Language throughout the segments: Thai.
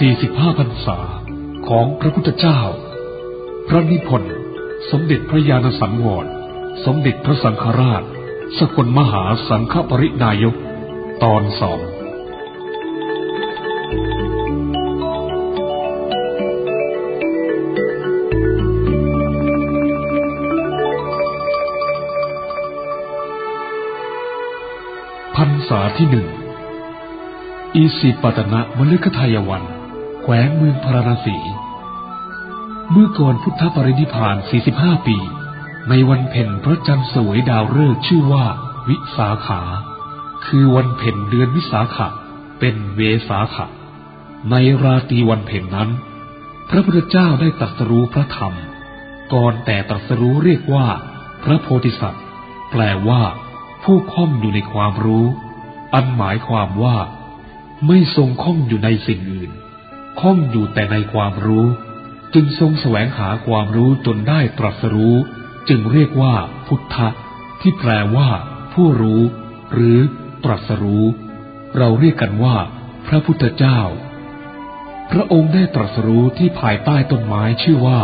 45พรรษาของพระพุทธเจ้า พระนิพนธ์สมเด็จพระญาณสังวร สมเด็จพระสังฆราช สกลมหาสังฆปรินายก ตอนสองพรรษาที่หนึ่งอีสิปตนะมฤคทายวัน วงเมืองพาราณสี เมื่อก่อนพุทธปรินิพาน 45 ปี ในวันเพ็ญพระจันทร์สวยดาวฤกษ์ชื่อว่า วิสาขา คือวันเพ็ญเดือนวิสาขะ เป็นเวสาขะ ในราตรีวันเพ็ญนั้น พระพุทธเจ้าได้ตรัสรู้พระธรรม ก่อนแต่ตรัสรู้เรียกว่า พระโพธิสัตว์ แปลว่า ผู้ข้องอยู่ในความรู้ อันหมายความว่า ไม่ทรงข้องอยู่ในสิ่งอื่น ข้องอยู่แต่ในความรู้ จึงทรงแสวงหาความรู้จนได้ตรัสรู้ จึงเรียกว่าพุทธะ ที่แปลว่า ผู้รู้ หรือตรัสรู้ เราเรียกกันว่า พระพุทธเจ้า พระองค์ได้ตรัสรู้ที่ภายใต้ต้นไม้ชื่อว่า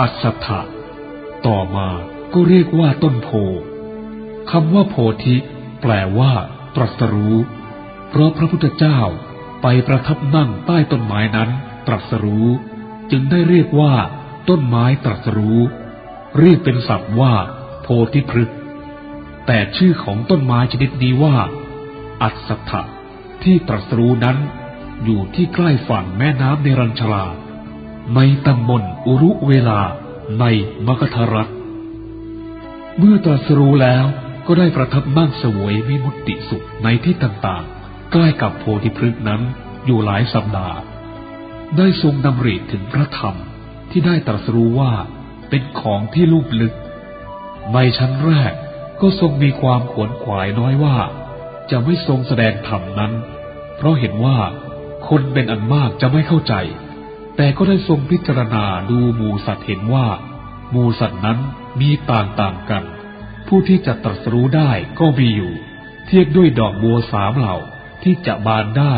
อัสสัทะต่อมาก็เรียกว่าต้นโพคำว่าโพธิ แปลว่า ตรัสรู้ เพราะพระพุทธเจ้า ไปประทับนั่งใต้ต้นไม้นั้นตรัสรู้ จึงได้เรียกว่า ต้นไม้ตรัสรู้ เรียกเป็นศัพท์ว่า โพธิพฤกษ์แต่ชื่อของต้นไม้ชนิดนี้ว่า อัศถะที่ตรัสรู้นั้น อยู่ที่ใกล้ฝั่งแม่น้ำเนรัญชลา ในตำบลอุรุเวลาในมกธรัฐเมื่อตรัสรู้แล้วก็ได้ประทับนั่งสวยวิมุตติสุขในที่ต่างๆ ใกล้กับโพธิพฤกษ์นั้นอยู่หลายสัปดาห์ ได้ทรงดำริถึงพระธรรมที่ได้ตรัสรู้ว่าเป็นของที่ลุ่มลึก ในชั้นแรกก็ทรงมีความขวนขวายน้อยว่า จะไม่ทรงแสดงธรรมนั้น เพราะเห็นว่าคนเป็นอันมากจะไม่เข้าใจ แต่ก็ได้ทรงพิจารณาดูหมูสัตว์เห็นว่าหมูสัตว์นั้นมีต่างๆกัน ผู้ที่จะตรัสรู้ได้ก็มีอยู่ เทียบด้วยดอกบัวสามเหล่า ที่จะบานได้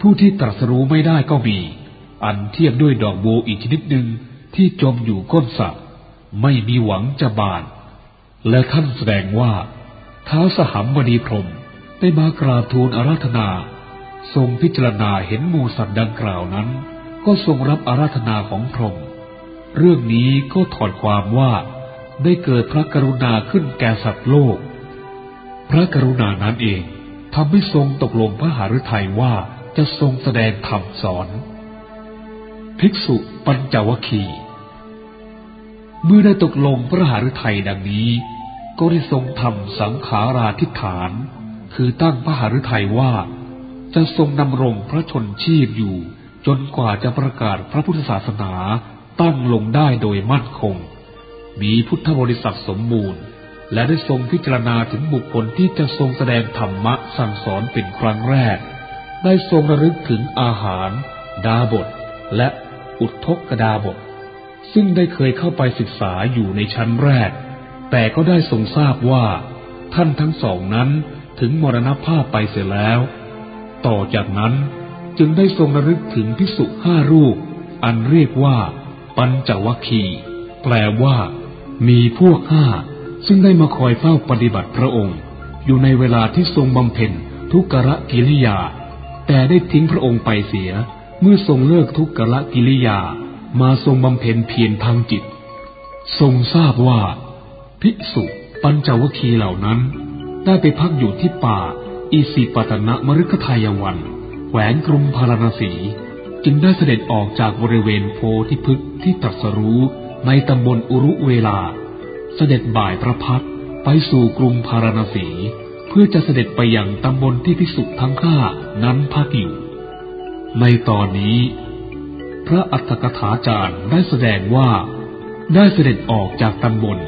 ผู้ที่ตรัสรู้ไม่ได้ก็มี อันเทียบด้วยดอกบัวอีกชนิดหนึ่งที่จมอยู่ก้นสระไม่มีหวังจะบาน และท่านแสดงว่าเท้าสหัมมณีพรมได้มากราบทูลอาราธนา ทรงพิจารณาเห็นหมูสัตว์ดังกล่าวนั้น ก็ทรงรับอาราธนาของพรมเรื่องนี้ก็ถอดความว่าได้เกิดพระกรุณาขึ้นแก่สัตว์โลก พระกรุณานั้นเอง ทำให้ทรงตกลงพระหฤทัยว่าจะทรงแสดงธรรมสอน ภิกษุปัญจวคีเมื่อได้ตกลงพระหฤทัยดังนี้ ก็ได้ทรงทำสังขาราธิฐาน คือตั้งพระหฤทัยว่า จะทรงดำรงพระชนชีพอยู่ จนกว่าจะประกาศพระพุทธศาสนาตั้งลงได้โดยมั่นคง มีพุทธบริษัทสมบูรณ์ และได้ทรงพิจารณาถึงบุคคลที่จะทรงแสดงธรรมะสั่งสอนเป็นครั้งแรก ได้ทรงระลึกถึงอาหาร ดาบท และอุทธกดาบท ซึ่งได้เคยเข้าไปศึกษาอยู่ในชั้นแรก แต่ก็ได้ทรงทราบว่า ท่านทั้งสองนั้นถึงมรณภาพไปเสียแล้ว ต่อจากนั้นจึงได้ทรงระลึกถึงพิสุห้ารูป อันเรียกว่า ปัญจวคีแปลว่า มีพวกห้า ซึ่งได้มาคอยเฝ้าปฏิบัติพระองค์ อยู่ในเวลาที่ทรงบำเพ็ญทุกรกิริยา แต่ได้ทิ้งพระองค์ไปเสีย เมื่อทรงเลิกทุกกรกิริยา มาทรงบำเพ็ญเพียรทางจิต ทรงทราบว่า ภิกษุปัญจวคีเหล่านั้น ได้ไปพักอยู่ที่ป่า อิสิปตนะมฤคทายวันแขวงกรุงพาราณสี จึงได้เสด็จออกจากบริเวณโพธิพฤกษ์ที่ตรัสรู้ในตำบลอุรุเวลา เสด็จบ่ายพระพักไปสู่กรุงพาราณสี เพื่อจะเสด็จไปยังตำบลที่พิสุทั้งห้านั้นพักอยู่ ในตอนนี้ พระอัตถกถาจารย์ได้แสดงว่า ได้เสด็จออกจากตำบล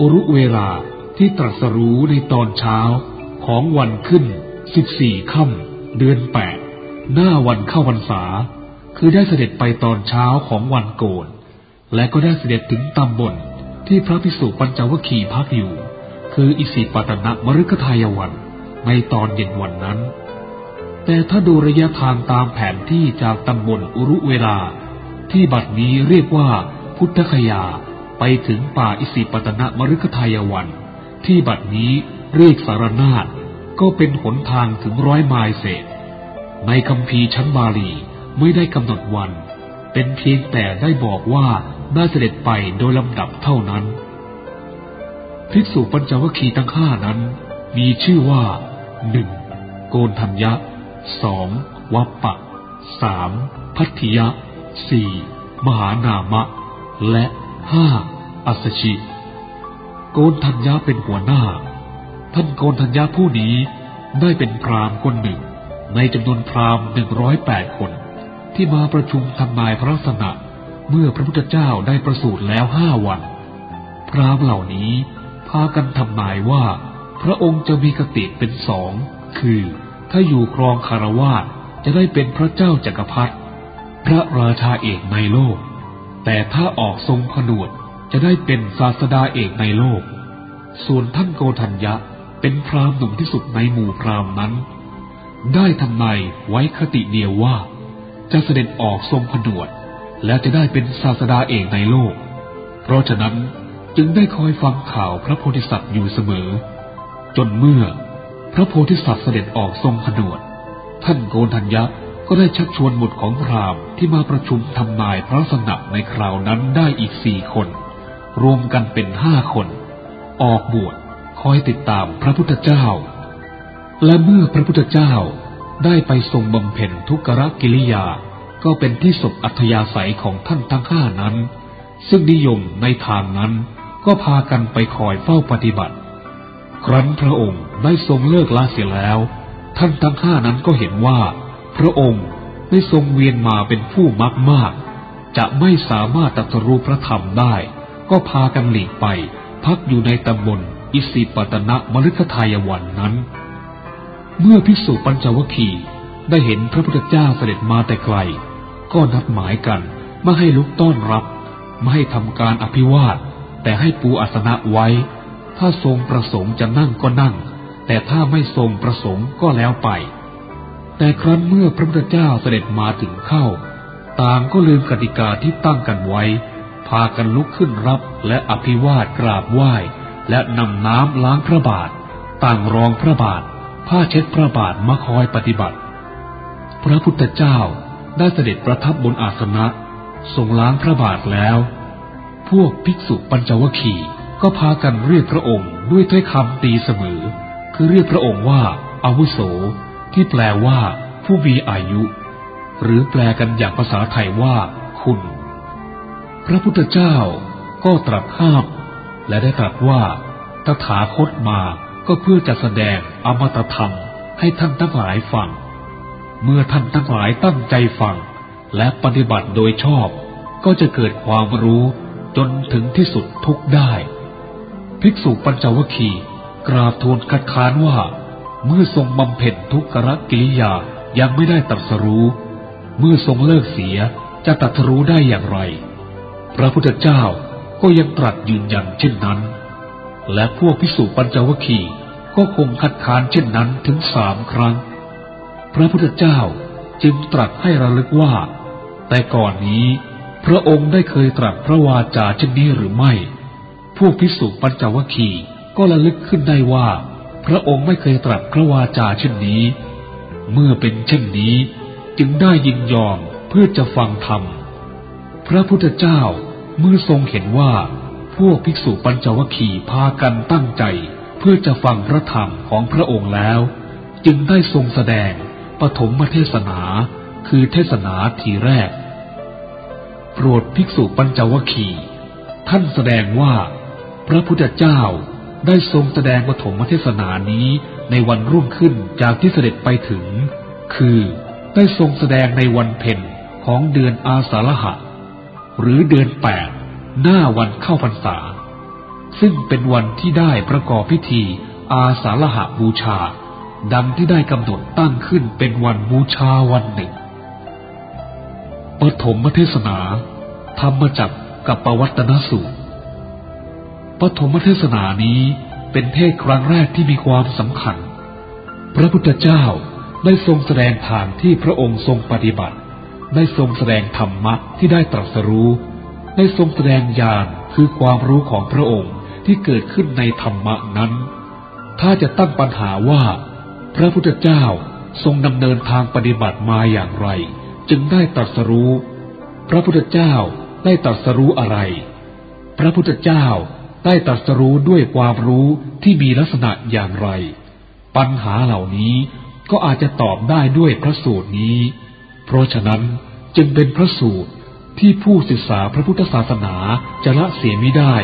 อรุเวลาที่ตรัสรู้ในตอนเช้าของวันขึ้นสิบี่ค่ำเดือนแปดหน้าวันเข้าพรรษา คือได้เสด็จไปตอนเช้าของวันโกน และก็ได้เสด็จถึงตำบล ที่พระพิสุปัญจวคีพักอยู่ คืออิสิปตนะมฤคทายวัน ในตอนเย็นวันนั้น แต่ถ้าดูระยะทางตามแผนที่จากตำบลอุรุเวลา ที่บัดนี้เรียกว่าพุทธคยาไปถึงป่าอิสิปตนะมฤคทายวัน ที่บัดนี้เรียกสารนาฏก็เป็นหนทางถึงร้อยไมล์เศษ ในคำพีชั้นบาลีไม่ได้กำหนดวัน เป็นเพียงแต่ได้บอกว่า ได้เสด็จไปโดยลำดับเท่านั้น ภิกษุปัญจวัคคีย์ทั้งห้านั้น มีชื่อว่าหนึ่งโกนทัญญะสองวัปปะสามพัทธิยะสี่มหานามะ และห้าอัสชิ โกนทัญญะเป็นหัวหน้า ท่านโกนทัญญะผู้นี้ได้เป็นพรามคนหนึ่ง ในจำนวนพรามหนึ่งร้อยแปดคน ที่มาประชุมทำนายพระลักษณะ เมื่อพระพุทธเจ้าได้ประสูติแล้วห้าวัน พรามเหล่านี้พากันทำนายว่า พระองค์จะมีกติเป็นสอง คือ ถ้าอยู่ครองคารวาสจะได้เป็นพระเจ้าจักรพรรดิพระราชาเอกในโลก แต่ถ้าออกทรงผนวดจะได้เป็นศาสดาเอกในโลก ส่วนท่านโกธัญญะเป็นพรามหนุ่มที่สุดในหมู่พรามนั้น ได้ทำนายไว้คติเดียวว่า จะเสด็จออกทรงผนวด และจะได้เป็นศาสดาเอกในโลก เพราะฉะนั้นจึงได้คอยฟังข่าวพระโพธิสัตว์อยู่เสมอ จนเมื่อพระโพธิสัตว์เสด็จออกทรงผนวด ท่านโกนทัญญะก็ได้ชักชวนบุตรของพราหมณ์ที่มาประชุมทำนายพระสนักในคราวนั้นได้อีกสี่คน รวมกันเป็นห้าคน ออกบวชคอยติดตามพระพุทธเจ้า และเมื่อพระพุทธเจ้าได้ไปทรงบำเพ็ญทุกขกิริยา ก็เป็นที่ศพอัธยาศัยของท่านทั้งห้านั้น ซึ่งนิยมในทางนั้นก็พากันไปคอยเฝ้าปฏิบัติ ครั้นพระองค์ได้ทรงเลิกลาเสียแล้ว ท่านทั้งห้านั้นก็เห็นว่า พระองค์ได้ทรงเวียนมาเป็นผู้มากมากจะไม่สามารถตัดรู้พระธรรมได้ ก็พากันหลีกไป พักอยู่ในตำบลอิสิปตนะมฤคทายวันนั้น เมื่อภิกษุปัญจวคีได้เห็นพระพุทธเจ้าเสด็จมาแต่ไกล ก็นัดหมายกันไม่ให้ลุกต้อนรับ ไม่ให้ทำการอภิวาท แต่ให้ปูอาสนะไว้ ถ้าทรงประสงค์จะนั่งก็นั่ง แต่ถ้าไม่ทรงประสงค์ก็แล้วไป แต่ครั้นเมื่อพระพุทธเจ้าเสด็จมาถึงเข้า ต่างก็ลืมกติกาที่ตั้งกันไว้ พากันลุกขึ้นรับและอภิวาทกราบไหว้และนำน้ำล้างพระบาท ต่างรองพระบาท ผ้าเช็ดพระบาทมาคอยปฏิบัติ พระพุทธเจ้า ได้เสด็จประทับบนอาสนะทรงล้างพระบาทแล้ว พวกภิกษุปัญจวคีก็พากันเรียกพระองค์ด้วยถ้อยคำตีเสมอ คือเรียกพระองค์ว่าอาวุโส ที่แปลว่า ผู้มีอายุ หรือแปลกันอย่างภาษาไทยว่า คุณ พระพุทธเจ้าก็ตรัสห้าม และได้ตรัสว่า ตถาคตมาก็เพื่อจะแสดงอมตะธรรมให้ท่านทั้งหลายฟัง เมื่อท่านทั้งหลายตั้งใจฟัง และปฏิบัติโดยชอบ ก็จะเกิดความรู้จนถึงที่สุดทุกได้ ภิกษุปัญจวคีกราบทูลคัดค้านว่า เมื่อทรงบำเพ็ญทุกขกิริยายังไม่ได้ตรัสรู้ เมื่อทรงเลิกเสียจะตรัสรู้ได้อย่างไร พระพุทธเจ้าก็ยังตรัสยืนยันเช่นนั้น และพวกภิกษุปัญจวคีก็คงคัดค้านเช่นนั้นถึงสามครั้ง พระพุทธเจ้าจึงตรัสให้ระลึกว่า แต่ก่อนนี้ พระองค์ได้เคยตรัสพระวาจาเช่นนี้หรือไม่ พวกพิสุปัญจวคีก็ระลึกขึ้นได้ว่า พระองค์ไม่เคยตรัสพระวาจาเช่นนี้ เมื่อเป็นเช่นนี้ จึงได้ยินยอมเพื่อจะฟังธรรม พระพุทธเจ้าเมื่อทรงเห็นว่า พวกภิกษุปัญจวคีพากันตั้งใจ เพื่อจะฟังพระธรรมของพระองค์แล้ว จึงได้ทรงแสดง ปฐมเทศนาคือเทศนาทีแรก โปรดภิกษุปัญจวคีท่านแสดงว่า พระพุทธเจ้าได้ทรงแสดงปฐมเทศนานี้ในวันรุ่งขึ้นจากที่เสด็จไปถึง คือได้ทรงแสดงในวันเพ็ญของเดือนอาสาฬหะ หรือเดือนแปดหน้าวันเข้าพรรษา ซึ่งเป็นวันที่ได้ประกอบพิธีอาสาฬหะบูชา ดังที่ได้กำหนดตั้งขึ้นเป็นวันบูชาวันหนึ่งปฐมเทศนาธรรมจักกับปวัตนสูตรปฐมเทศนานี้เป็นเทศครั้งแรกที่มีความสำคัญ พระพุทธเจ้าได้ทรงแสดงทางที่พระองค์ทรงปฏิบัติ ได้ทรงแสดงธรรมะที่ได้ตรัสรู้ ได้ทรงแสดงญาณคือความรู้ของพระองค์ที่เกิดขึ้นในธรรมะนั้น ถ้าจะตั้งปัญหาว่า พระพุทธเจ้าทรงดำเนินทางปฏิบัติมาอย่างไร จึงได้ตรัสรู้ พระพุทธเจ้าได้ตรัสรู้อะไร พระพุทธเจ้าได้ตรัสรู้ด้วยความรู้ที่มีลักษณะอย่างไร ปัญหาเหล่านี้ก็อาจจะตอบได้ด้วยพระสูตรนี้ เพราะฉะนั้นจึงเป็นพระสูตรที่ผู้ศึกษาพระพุทธศาสนาจะละเสียไม่ได้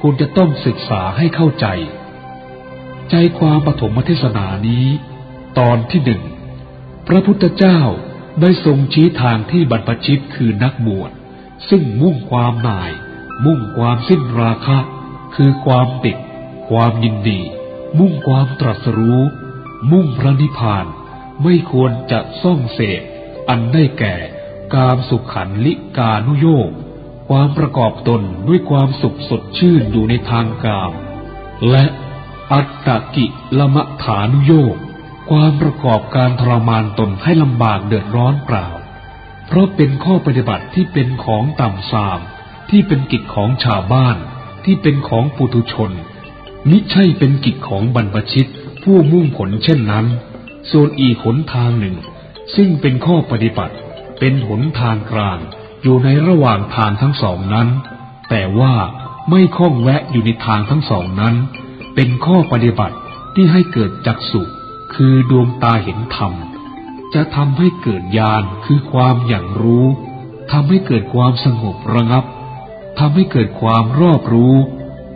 ควรจะต้องศึกษาให้เข้าใจ ใจความปฐมเทศนานี้ ตอนที่หนึ่งพระพุทธเจ้าได้ทรงชี้ทางที่บรรพชิตคือนักบวชซึ่งมุ่งความหน่าย มุ่งความสิ้นราคะ คือความติด ความยินดี มุ่งความตรัสรู้ มุ่งพระนิพพาน ไม่ควรจะซ่องเสพ อันได้แก่ กามสุขขันลิกานุโยกความประกอบตนด้วยความสุขสดชื่นอยู่ในทางกาม และอัตตกิลมะฐานุโยก ความประกอบการทรมานตนให้ลำบากเดือดร้อนเปล่า เพราะเป็นข้อปฏิบัติที่เป็นของต่ำสาม ที่เป็นกิจของชาวบ้าน ที่เป็นของปุถุชนมิใช่เป็นกิจของบรรพชิต ผู้มุ่งผลเช่นนั้น ส่วนอีกหนทางหนึ่ง ซึ่งเป็นข้อปฏิบัติ เป็นหนทางกลาง อยู่ในระหว่างทางทั้งสองนั้น แต่ว่าไม่คล้องแวะอยู่ในทางทั้งสองนั้น เป็นข้อปฏิบัติที่ให้เกิดจักสุ คือดวงตาเห็นธรรม จะทำให้เกิดญาณคือความอย่างรู้ทำให้เกิดความสงบระงับทำให้เกิดความรอบรู้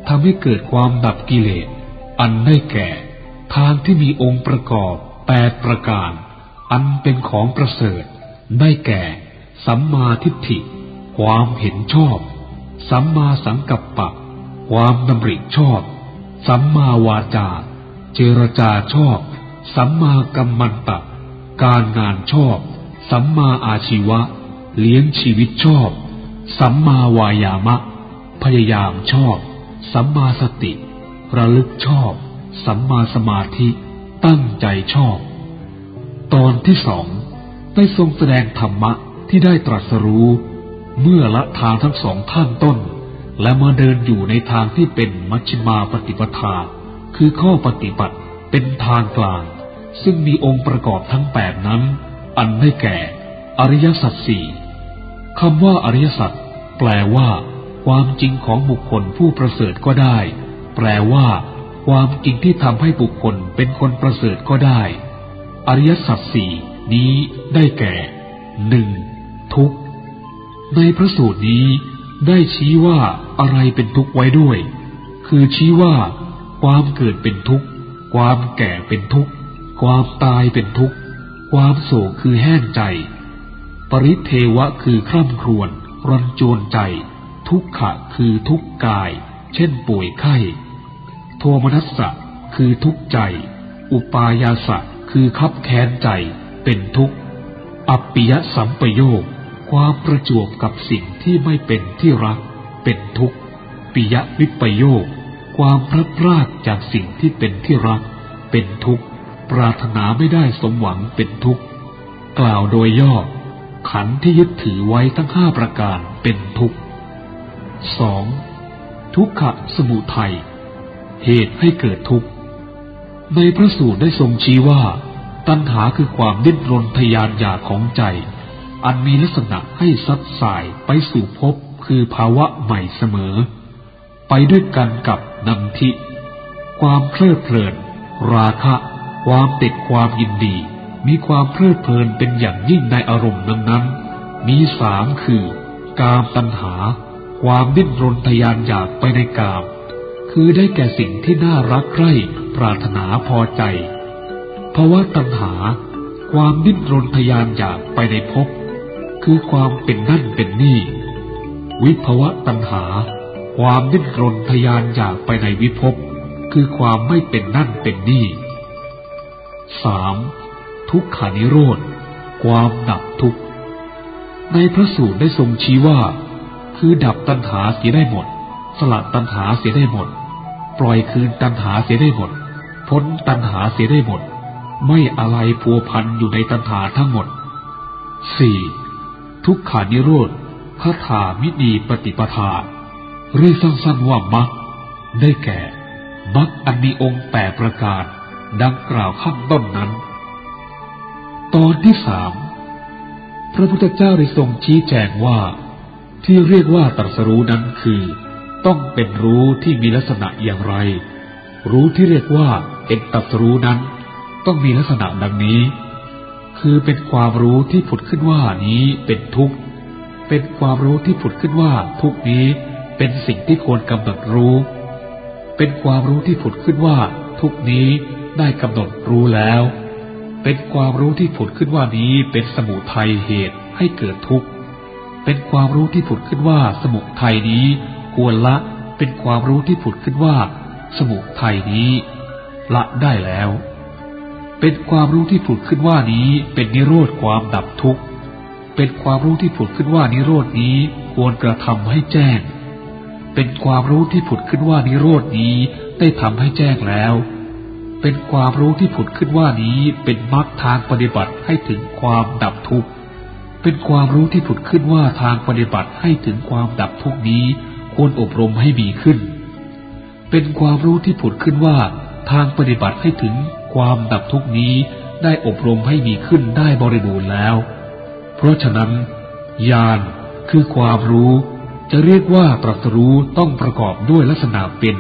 ทำให้เกิดความดับกิเลส อันได้แก่ ทางที่มีองค์ประกอบแปดประการ อันเป็นของประเสริฐ ได้แก่ สัมมาทิฏฐิ ความเห็นชอบ สัมมาสังกัปปะ ความดำริชอบ สัมมาวาจา เจรจาชอบ สัมมากัมมันตะ การงานชอบ สัมมาอาชีวะ เลี้ยงชีวิตชอบ สัมมาวายามะ พยายามชอบ สัมมาสติ ระลึกชอบ สัมมาสมาธิ ตั้งใจชอบ ตอนที่สองได้ทรงแสดงธรรมะที่ได้ตรัสรู้ เมื่อละทางทั้งสองท่านต้น และมาเดินอยู่ในทางที่เป็นมัชฌิมาปฏิปทา คือข้อปฏิบัติเป็นทางกลาง ซึ่งมีองค์ประกอบทั้งแปดนั้น อันได้แก่ อริยสัจสี่คำว่าอริยสัจแปลว่า ความจริงของบุคคลผู้ประเสริฐก็ได้ แปลว่า ความจริงที่ทำให้บุคคลเป็นคนประเสริฐก็ได้ อริยสัจสี่นี้ได้แก่หนึ่งทุกข์ในพระสูตรนี้ได้ชี้ว่าอะไรเป็นทุกข์ไว้ด้วย คือชี้ว่า ความเกิดเป็นทุกข์ ความแก่เป็นทุกข์ ความตายเป็นทุกข์ ความโศกคือแห้งใจ ปริเทวะคือคร่ำครวญรันจวนใจ ทุกขะคือทุกข์กาย เช่นป่วยไข้ โทมนัสสะคือทุกข์ใจ อุปายาสะคือคับแค้นใจ เป็นทุกข์ อัปปิยสัมปโยคความประจวบกับสิ่งที่ไม่เป็นที่รัก เป็นทุกข์ปิยวิปโยค ความพลัดพรากจากสิ่งที่เป็นที่รัก เป็นทุกข์ ปรารถนาไม่ได้สมหวังเป็นทุกข์ กล่าวโดยย่อ ขันที่ยึดถือไว้ทั้งห้าประการเป็นทุกข์สองทุกขะสมุทัยเหตุให้เกิดทุกข์ ในพระสูตรได้ทรงชี้ว่า ตัณหาคือความดิ้นรนทยานอยากของใจ อันมีลักษณะให้ซัดสายไปสู่ภพคือภาวะใหม่เสมอ ไปด้วยกันกับนันทิ ความเพลิดเพลิน ราคะ ความติดความยินดี มีความเพลิดเพลินเป็นอย่างยิ่งในอารมณ์นั้นๆ มีสามคือ กามตัณหา ความดิ้นรนทยานอยากไปในกาม คือได้แก่สิ่งที่น่ารักใคร่ปรารถนาพอใจภาวะตัณหา ความดิ้นรนทยานอยากไปในภพคือความเป็นนั่นเป็นนี่ วิภวะตัณหา ความดิ้นรนทยานอยากไปในวิภพคือความไม่เป็นนั่นเป็นนี่ สามทุกขานิโรธ ความดับทุกข์ ในพระสูตรได้ทรงชี้ว่า คือดับตัณหาเสียได้หมด สลัดตัณหาเสียได้หมด ปล่อยคืนตัณหาเสียได้หมด พ้นตัณหาเสียได้หมด ไม่อะไรพัวพันอยู่ในตัณหาทั้งหมดสี่ทุกขานิโรธคาถามิดีปฏิปทา เรียกสั้นๆว่ามักได้แก่มักอันมีองค์แปดประการ ดังกล่าวข้างต้นนั้น ตอนที่สามพระพุทธเจ้าได้ทรงชี้แจงว่า ที่เรียกว่าตรัสรู้นั้นคือ ต้องเป็นรู้ที่มีลักษณะอย่างไร รู้ที่เรียกว่าเป็นตรัสรู้นั้น ต้องมีลักษณะดังนี้ คือเป็นความรู้ที่ผุดขึ้นว่านี้เป็นทุกข์ เป็นความรู้ที่ผุดขึ้นว่าทุกนี้เป็นสิ่งที่ควรกำหนดรู้ เป็นความรู้ที่ผุดขึ้นว่าทุกนี้ ได้กำหนดรู้แล้ว เป็นความรู้ที่ผุดขึ้นว่านี้เป็นสมุทัยเหตุให้เกิดทุกข์ เป็นความรู้ที่ผุดขึ้นว่าสมุทัยนี้ควรละ เป็นความรู้ที่ผุดขึ้นว่า สมุทัยนี้ ละได้แล้ว เป็นความรู้ที่ผุดขึ้นว่านี้เป็นนิโรธความดับทุกข์ เป็นความรู้ที่ผุดขึ้นว่านิโรดนี้ควรกระทำให้แจ้ง เป็นความรู้ที่ผุดขึ้นว่านิโรดนี้ได้ทำให้แจ้งแล้ว เป็นความรู้ที่ผุดขึ้นว่านี้เป็นมรรคทางปฏิบัติให้ถึงความดับทุกข์ เป็นความรู้ที่ผุดขึ้นว่าทางปฏิบัติให้ถึงความดับทุกข์นี้ควรอบรมให้มีขึ้น เป็นความรู้ที่ผุดขึ้นว่าทางปฏิบัติให้ถึงความดับทุกข์นี้ได้อบรมให้มีขึ้นได้บริบูรณ์แล้ว เพราะฉะนั้นญาณคือความรู้ จะเรียกว่าตรัสรู้ต้องประกอบด้วยลักษณะเป็น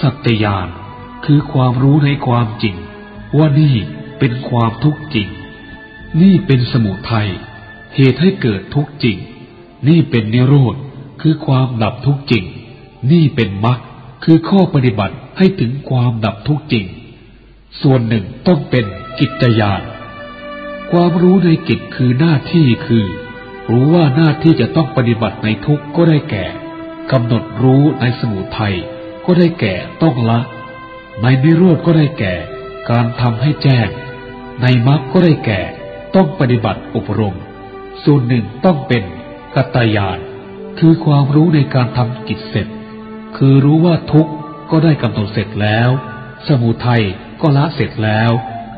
สัตยาน คือความรู้ในความจริง ว่านี่เป็นความทุกข์จริง นี่เป็นสมุทัยเหตุให้เกิดทุกข์จริง นี่เป็นนิโรธคือความดับทุกข์จริง นี่เป็นมรรคคือข้อปฏิบัติให้ถึงความดับทุกข์จริง ส่วนหนึ่งต้องเป็นกิจญาณความรู้ในกิจคือหน้าที่คือ รู้ว่าหน้าที่จะต้องปฏิบัติในทุกก็ได้แก่กำหนดรู้ในสมุทัยก็ได้แก่ต้องละ ในนิโรธก็ได้แก่ การทำให้แจ้ง ในมรรคก็ได้แก่ ต้องปฏิบัติอบรม ส่วนหนึ่งต้องเป็นกัตยาน คือความรู้ในการทำกิจเสร็จ คือรู้ว่าทุกก็ได้กำหนดเสร็จแล้ว สมุทัยก็ละเสร็จแล้ว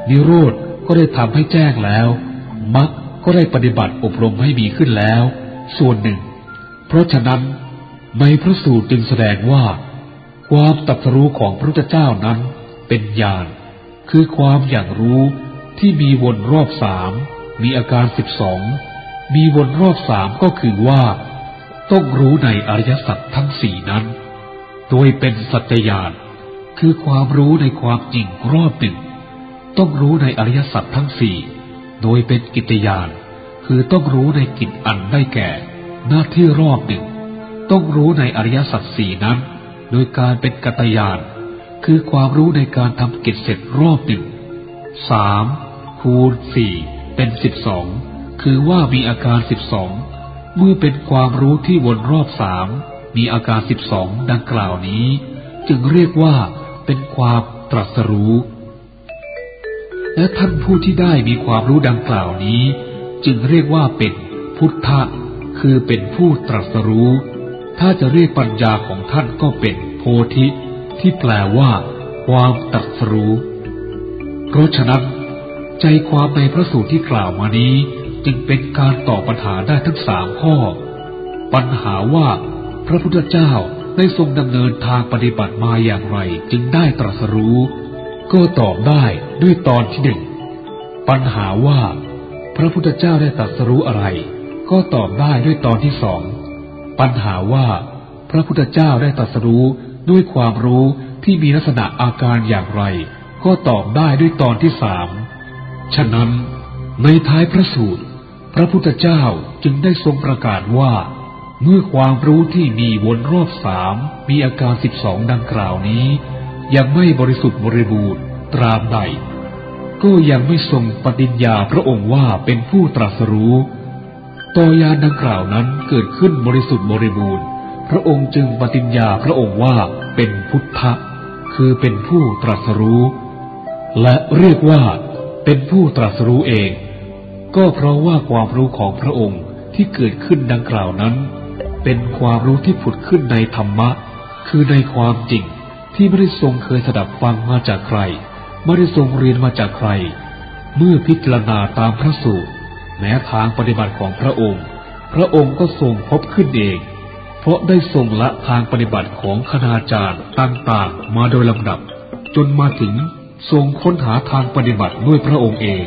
นิโรธก็ได้ทำให้แจ้งแล้วมรรคก็ได้ปฏิบัติอบรมให้มีขึ้นแล้ว ส่วนหนึ่ง เพราะฉะนั้นในพระสูตรจึงแสดงว่า ความตัดรู้ของพระพุทธเจ้านั้นเป็นญาณคือความอย่างรู้ที่มีวนรอบสามมีอาการสิบสองมีวนรอบสามก็คือว่า ต้องรู้ในอริยสัจทั้งสี่นั้น โดยเป็นสัจญาณคือความรู้ในความจริงรอบหนึ่ง ต้องรู้ในอริยสัจทั้งสี่โดยเป็นกิจยานคือต้องรู้ในกิจอันได้แก่ หน้าที่รอบหนึ่ง ต้องรู้ในอริยสัจสี่นั้น โดยการเป็นกัตยาน คือความรู้ในการทำกิจเสร็จรอบหนึ่งสามคูณสี่เป็นสิบสองคือว่ามีอาการสิบสองเมื่อเป็นความรู้ที่วนรอบสามมีอาการสิบสองดังกล่าวนี้ จึงเรียกว่าเป็นความตรัสรู้ และท่านผู้ที่ได้มีความรู้ดังกล่าวนี้ จึงเรียกว่าเป็นพุทธะคือเป็นผู้ตรัสรู้ ถ้าจะเรียกปัญญาของท่านก็เป็นโพธิ ที่แปลว่า ความตรัสรู้ เพราะฉะนั้น ใจความในพระสูตรที่กล่าวมานี้ จึงเป็นการตอบปัญหาได้ทั้งสามข้อ ปัญหาว่า พระพุทธเจ้าได้ทรงดำเนินทางปฏิบัติมาอย่างไร จึงได้ตรัสรู้ ก็ตอบได้ด้วยตอนที่หนึ่งปัญหาว่า พระพุทธเจ้าได้ตรัสรู้อะไร ก็ตอบได้ด้วยตอนที่สอง ปัญหาว่า พระพุทธเจ้าได้ตรัสรู้ด้วยความรู้ที่มีลักษณะอาการอย่างไร ก็ตอบได้ด้วยตอนที่สามฉะนั้น ในท้ายพระสูตร พระพุทธเจ้าจึงได้ทรงประกาศว่า เมื่อความรู้ที่มีวนรอบสามมีอาการสิบสองดังกล่าวนี้ ยังไม่บริสุทธิ์บริบูรณ์ตราบใด ก็ยังไม่ทรงปฏิญญาพระองค์ว่าเป็นผู้ตรัสรู้ ตอยานดังกล่าวนั้นเกิดขึ้นบริสุทธิ์บริบูรณ์ พระองค์จึงปฏิญญาพระองค์ว่าเป็นพุทธะ คือเป็นผู้ตรัสรู้ และเรียกว่าเป็นผู้ตรัสรู้เอง ก็เพราะว่าความรู้ของพระองค์ที่เกิดขึ้นดังกล่าวนั้น เป็นความรู้ที่ผุดขึ้นในธรรมะ คือในความจริงที่ไม่ได้ทรงเคยสดับฟังมาจากใคร ไม่ได้ทรงเรียนมาจากใคร เมื่อพิจารณาตามพระสูตร แม้ทางปฏิบัติของพระองค์ พระองค์ก็ทรงพบขึ้นเอง เพราะได้ทรงละทางปฏิบัติของคณาจารย์ต่างๆ มาโดยลำดับ จนมาถึงทรงค้นหาทางปฏิบัติด้วยพระองค์เอง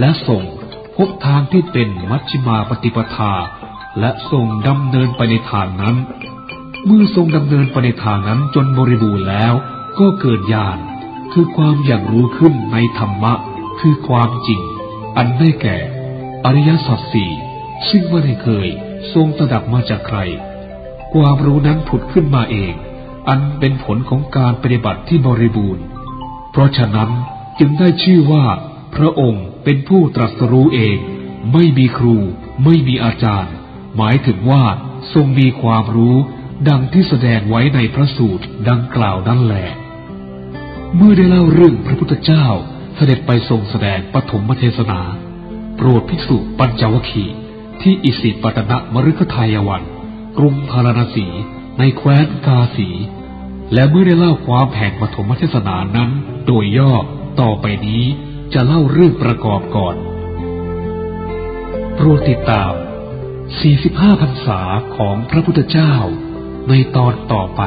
และทรงพบทางที่เป็นมัชฌิมาปฏิปทา และทรงดำเนินไปในทางนั้น เมื่อทรงดำเนินไปในทางนั้นจนบริบูรณ์แล้ว ก็เกิดญาณคือความอย่างรู้ขึ้นในธรรมะ คือความจริง อันได้แก่ อริยสัจสี่ซึ่งไม่ได้เคยทรงตระดับมาจากใคร ความรู้นั้นผุดขึ้นมาเอง อันเป็นผลของการปฏิบัติที่บริบูรณ์ เพราะฉะนั้นจึงได้ชื่อว่า พระองค์เป็นผู้ตรัสรู้เอง ไม่มีครู ไม่มีอาจารย์ หมายถึงว่าทรงมีความรู้ดังที่แสดงไว้ในพระสูตรดังกล่าวนั่นแหละ เมื่อได้เล่าเรื่องพระพุทธเจ้าเสด็จไปทรงแสดงปฐมเทศนา โปรดภิกษุปัญจวคีที่อิสิปตนะมฤคทายวัน กรุงพาราณสีในแคว้นกาสี และเมื่อได้เล่าความแห่งปฐมเทศนานั้น โดยย่อต่อไปนี้จะเล่าเรื่องประกอบก่อน โปรดติดตาม 45พรรษาของพระพุทธเจ้าในตอนต่อไป